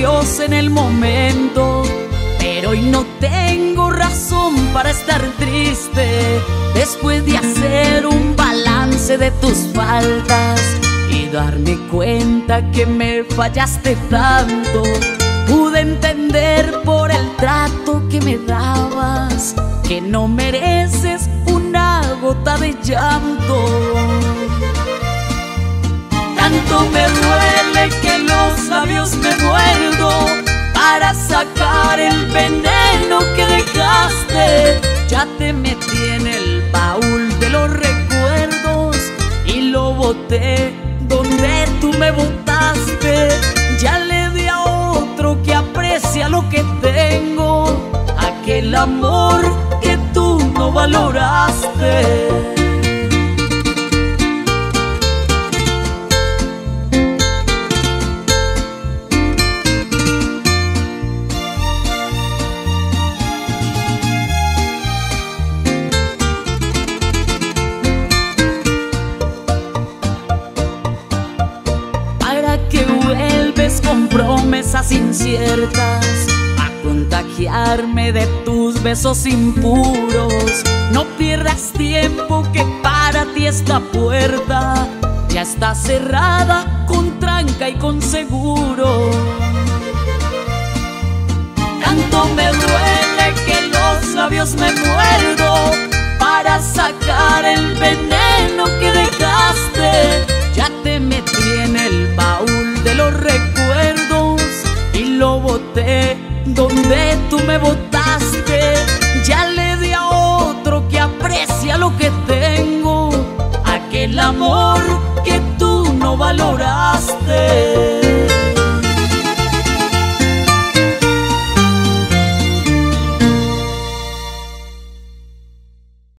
Adiós en el momento, pero hoy no tengo razón para estar triste. Después de hacer un balance de tus faltas y darme cuenta que me fallaste tanto, pude entender por el trato que me dabas que no mereces una gota de llanto. Tanto me duele Ya le di a otro que aprecia lo que tengo, aquel amor que tú no valoraste. Para que vuelves con promesas inciertas a contagiarme de tus besos impuros. No pierdas tiempo que para ti esta puerta ya está cerrada con tranca y con seguro. Tanto me duele que los labios me muerdo donde tú me botaste. Ya le di a otro que aprecia lo que tengo, aquel amor que tú no valoraste.